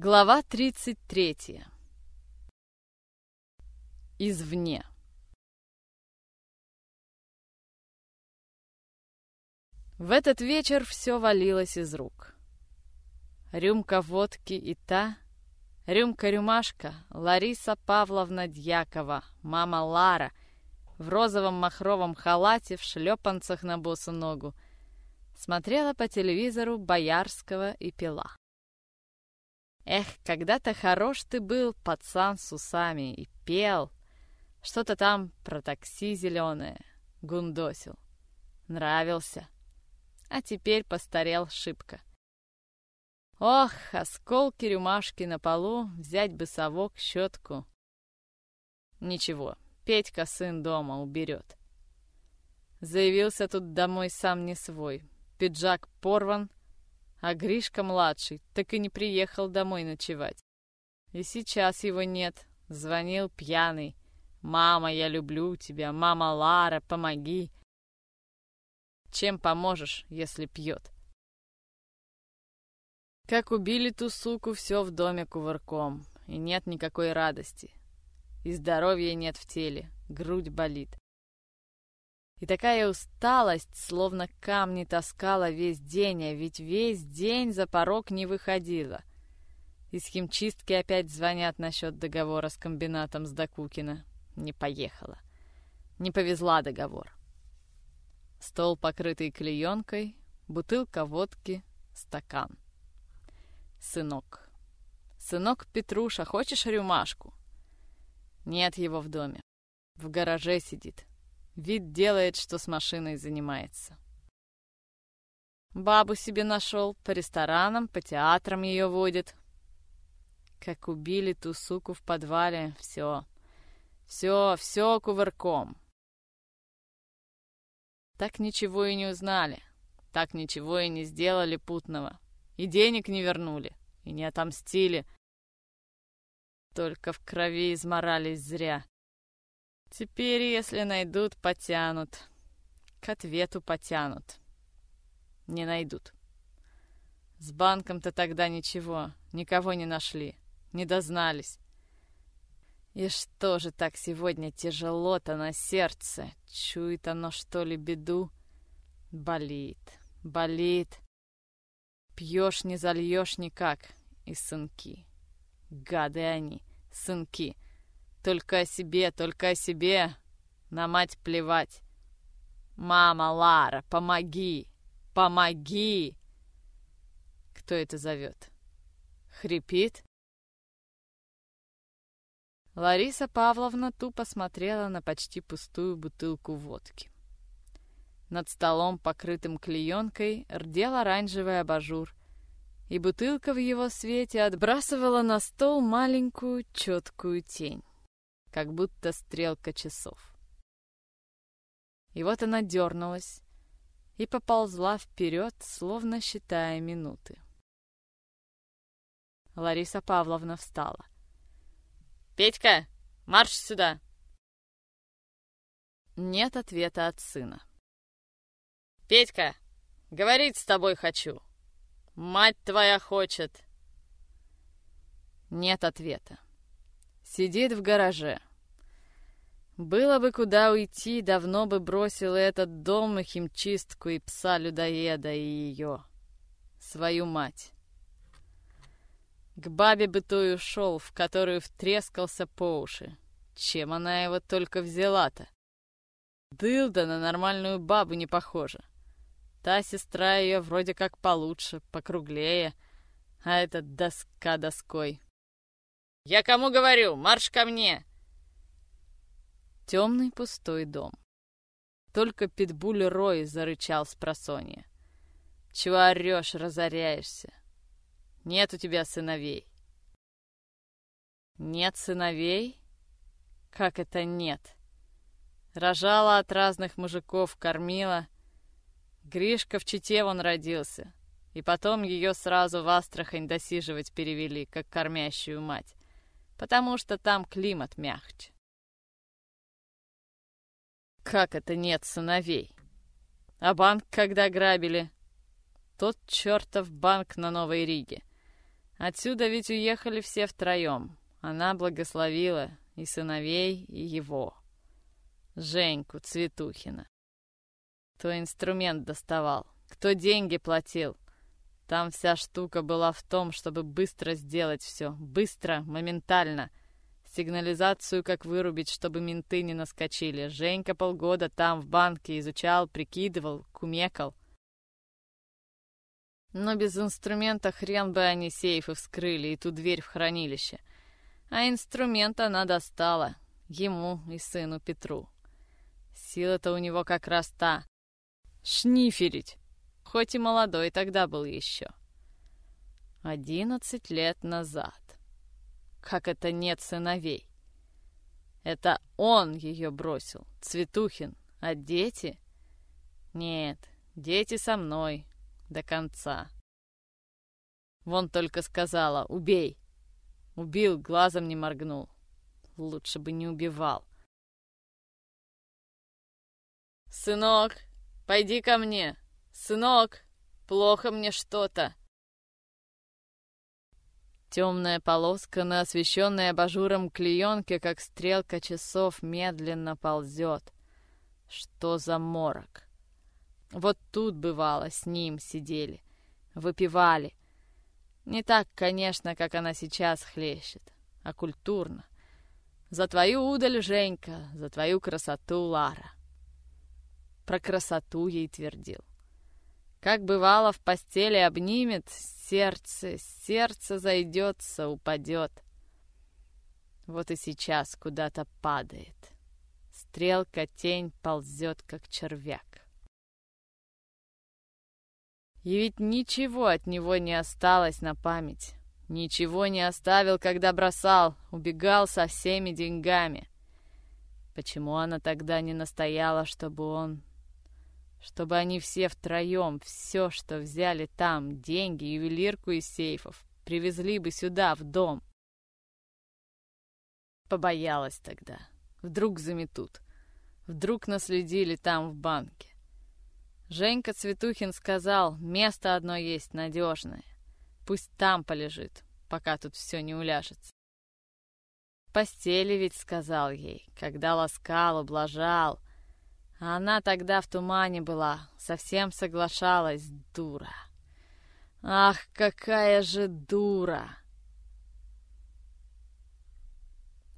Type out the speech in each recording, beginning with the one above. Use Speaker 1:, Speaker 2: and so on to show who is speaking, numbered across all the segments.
Speaker 1: Глава 33. Извне. В этот вечер все валилось из рук. Рюмка водки и та, рюмка-рюмашка, Лариса Павловна Дьякова, мама Лара, в розовом махровом халате, в шлепанцах на босу ногу, смотрела по телевизору Боярского и пила. Эх, когда-то хорош ты был, пацан с усами, и пел. Что-то там про такси зеленое, гундосил. Нравился. А теперь постарел шибко. Ох, осколки рюмашки на полу, взять бы совок, щетку. Ничего, Петька, сын дома, уберет. Заявился тут домой сам не свой. Пиджак порван, а Гришка-младший так и не приехал домой ночевать. И сейчас его нет. Звонил пьяный. «Мама, я люблю тебя. Мама Лара, помоги». Чем поможешь, если пьет? Как убили ту суку, все в доме кувырком. И нет никакой радости. И здоровья нет в теле. Грудь болит. И такая усталость, словно камни таскала весь день, а ведь весь день за порог не выходила. Из химчистки опять звонят насчет договора с комбинатом с Докукина. Не поехала. Не повезла договор. Стол, покрытый клеенкой, бутылка водки, стакан. Сынок. Сынок Петруша, хочешь рюмашку? Нет его в доме. В гараже сидит. Вид делает, что с машиной занимается. Бабу себе нашел, по ресторанам, по театрам ее водит. Как убили ту суку в подвале, все, все, все кувырком. Так ничего и не узнали, так ничего и не сделали путного. И денег не вернули, и не отомстили. Только в крови изморались зря. Теперь, если найдут, потянут. К ответу потянут. Не найдут. С банком-то тогда ничего, никого не нашли, не дознались. И что же так сегодня тяжело-то на сердце? Чует оно, что ли, беду? Болит, болит. Пьешь, не зальешь никак. И сынки. Гады они, сынки. Только о себе, только о себе. На мать плевать. Мама, Лара, помоги, помоги. Кто это зовет? Хрипит? Лариса Павловна тупо смотрела на почти пустую бутылку водки. Над столом, покрытым клеенкой, рдел оранжевый абажур, и бутылка в его свете отбрасывала на стол маленькую четкую тень как будто стрелка часов. И вот она дернулась и поползла вперед, словно считая минуты. Лариса Павловна встала. «Петька, марш сюда!» Нет ответа от сына. «Петька, говорить с тобой хочу! Мать твоя хочет!» Нет ответа. Сидит в гараже. Было бы куда уйти, давно бы бросил этот дом и химчистку, и пса-людоеда, и ее, свою мать. К бабе бы той ушел, в которую втрескался по уши. Чем она его только взяла-то? Дылда на нормальную бабу не похожа. Та сестра ее вроде как получше, покруглее, а эта доска доской. «Я кому говорю? Марш ко мне!» Темный пустой дом. Только питбуль Рой зарычал с просонья. «Чего орешь, разоряешься? Нет у тебя сыновей». «Нет сыновей? Как это нет?» Рожала от разных мужиков, кормила. Гришка в Чите он родился. И потом ее сразу в Астрахань досиживать перевели, как кормящую мать потому что там климат мягче. Как это нет сыновей? А банк когда грабили? Тот чертов банк на Новой Риге. Отсюда ведь уехали все втроем. Она благословила и сыновей, и его. Женьку Цветухина. Кто инструмент доставал, кто деньги платил. Там вся штука была в том, чтобы быстро сделать все. Быстро, моментально. Сигнализацию как вырубить, чтобы менты не наскочили. Женька полгода там, в банке, изучал, прикидывал, кумекал. Но без инструмента хрен бы они сейфы вскрыли и ту дверь в хранилище. А инструмент она достала. Ему и сыну Петру. Сила-то у него как раз та. Шниферить. Хоть и молодой тогда был еще. Одиннадцать лет назад. Как это нет сыновей? Это он ее бросил, Цветухин. А дети? Нет, дети со мной. До конца. Вон только сказала «убей». Убил, глазом не моргнул. Лучше бы не убивал. «Сынок, пойди ко мне! Сынок, плохо мне что-то!» Темная полоска на освещенной абажуром клеенке, как стрелка часов, медленно ползет. Что за морок? Вот тут, бывало, с ним сидели, выпивали, не так, конечно, как она сейчас хлещет, а культурно. За твою удаль, Женька, за твою красоту, Лара. Про красоту ей твердил. Как бывало, в постели обнимет, сердце, сердце зайдется, упадет. Вот и сейчас куда-то падает. Стрелка тень ползет, как червяк. И ведь ничего от него не осталось на память. Ничего не оставил, когда бросал, убегал со всеми деньгами. Почему она тогда не настояла, чтобы он... Чтобы они все втроем, все, что взяли там, деньги, ювелирку из сейфов, привезли бы сюда, в дом? Побоялась тогда. Вдруг заметут. Вдруг наследили там, в банке. Женька Цветухин сказал, место одно есть надежное. Пусть там полежит, пока тут все не уляжется. Постели ведь сказал ей, когда ласкал, ублажал. Она тогда в тумане была, совсем соглашалась, дура. Ах, какая же дура!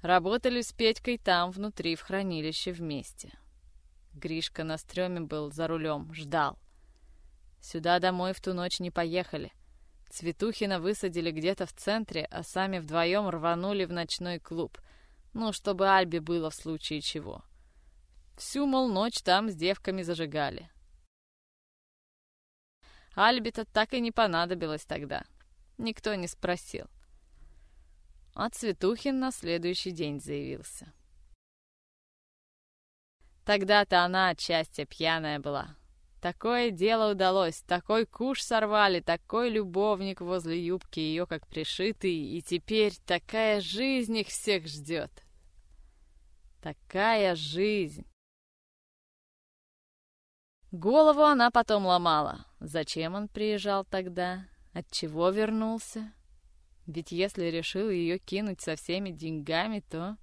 Speaker 1: Работали с Петькой там, внутри, в хранилище вместе. Гришка на стреме был за рулем, ждал. Сюда домой в ту ночь не поехали. Цветухина высадили где-то в центре, а сами вдвоем рванули в ночной клуб. Ну, чтобы Альбе было в случае чего. Всю, мол, ночь там с девками зажигали. Альбе-то так и не понадобилось тогда. Никто не спросил. А Цветухин на следующий день заявился. Тогда-то она от счастья пьяная была. Такое дело удалось, такой куш сорвали, такой любовник возле юбки ее как пришитый, и теперь такая жизнь их всех ждет. Такая жизнь. Голову она потом ломала. Зачем он приезжал тогда? Отчего вернулся? Ведь если решил ее кинуть со всеми деньгами, то...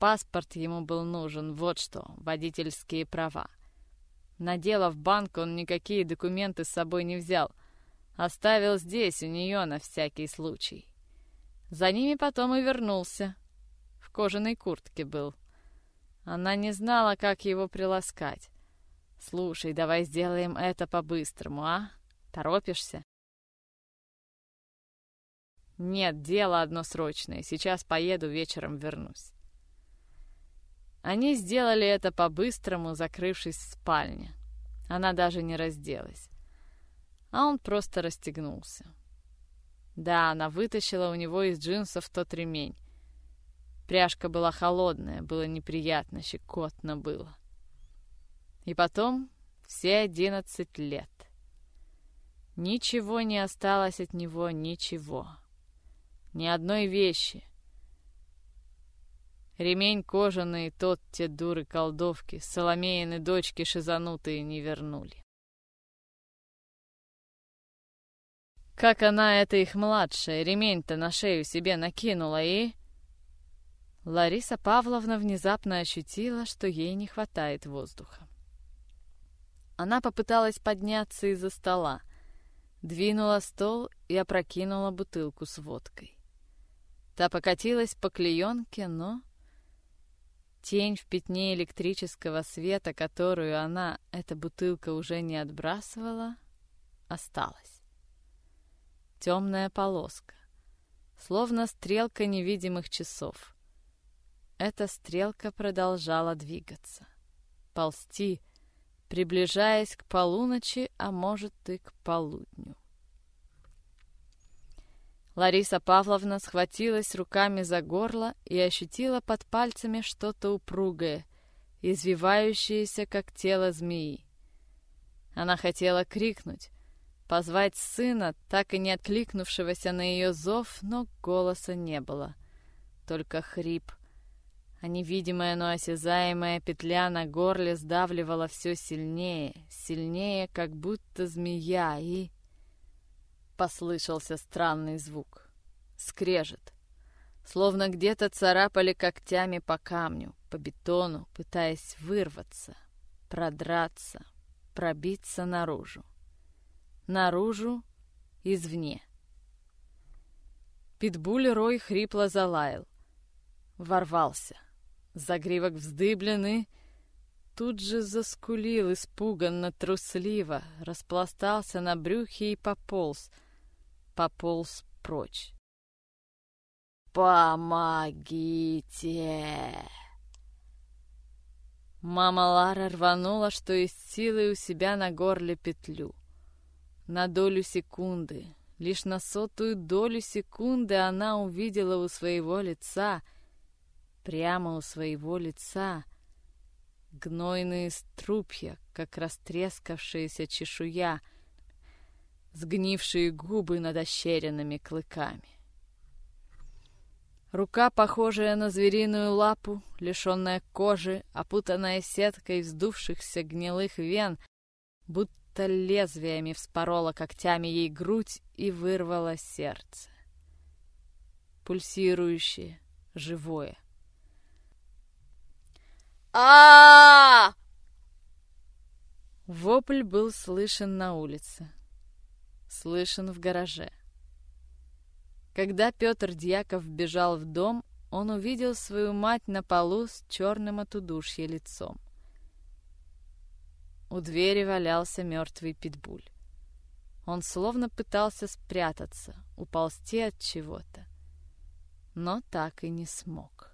Speaker 1: Паспорт ему был нужен, вот что, водительские права. На дело в банк он никакие документы с собой не взял. Оставил здесь, у нее, на всякий случай. За ними потом и вернулся. В кожаной куртке был. Она не знала, как его приласкать. «Слушай, давай сделаем это по-быстрому, а? Торопишься?» «Нет, дело одно срочное. Сейчас поеду, вечером вернусь». Они сделали это по-быстрому, закрывшись в спальне. Она даже не разделась. А он просто расстегнулся. Да, она вытащила у него из джинсов тот ремень. Пряжка была холодная, было неприятно, щекотно было. И потом все одиннадцать лет. Ничего не осталось от него, ничего. Ни одной вещи — Ремень кожаный тот те дуры-колдовки, Соломеины дочки шизанутые не вернули. Как она, это их младшая, ремень-то на шею себе накинула и... Лариса Павловна внезапно ощутила, что ей не хватает воздуха. Она попыталась подняться из-за стола, двинула стол и опрокинула бутылку с водкой. Та покатилась по клеенке, но... Тень в пятне электрического света, которую она, эта бутылка, уже не отбрасывала, осталась. Темная полоска, словно стрелка невидимых часов. Эта стрелка продолжала двигаться, ползти, приближаясь к полуночи, а может и к полудню. Лариса Павловна схватилась руками за горло и ощутила под пальцами что-то упругое, извивающееся, как тело змеи. Она хотела крикнуть, позвать сына, так и не откликнувшегося на ее зов, но голоса не было. Только хрип, а невидимая, но осязаемая петля на горле сдавливала все сильнее, сильнее, как будто змея, и... Послышался странный звук. Скрежет. Словно где-то царапали когтями по камню, по бетону, пытаясь вырваться, продраться, пробиться наружу. Наружу, извне. Питбуль Рой хрипло залаял. Ворвался. Загривок вздыблен и... Тут же заскулил испуганно, трусливо, распластался на брюхе и пополз — пополз прочь. «Помогите!» Мама Лара рванула, что из силы у себя на горле петлю. На долю секунды, лишь на сотую долю секунды она увидела у своего лица, прямо у своего лица, гнойные струпья, как растрескавшаяся чешуя — сгнившие губы над ощеренными клыками. Рука, похожая на звериную лапу, лишенная кожи, опутанная сеткой вздувшихся гнилых вен, будто лезвиями вспорола когтями ей грудь и вырвала сердце. Пульсирующее, живое. А Вопль был слышен на улице слышен в гараже. Когда Петр Дьяков бежал в дом, он увидел свою мать на полу с черным от удушья лицом. У двери валялся мертвый питбуль. Он словно пытался спрятаться, уползти от чего-то, но так и не смог.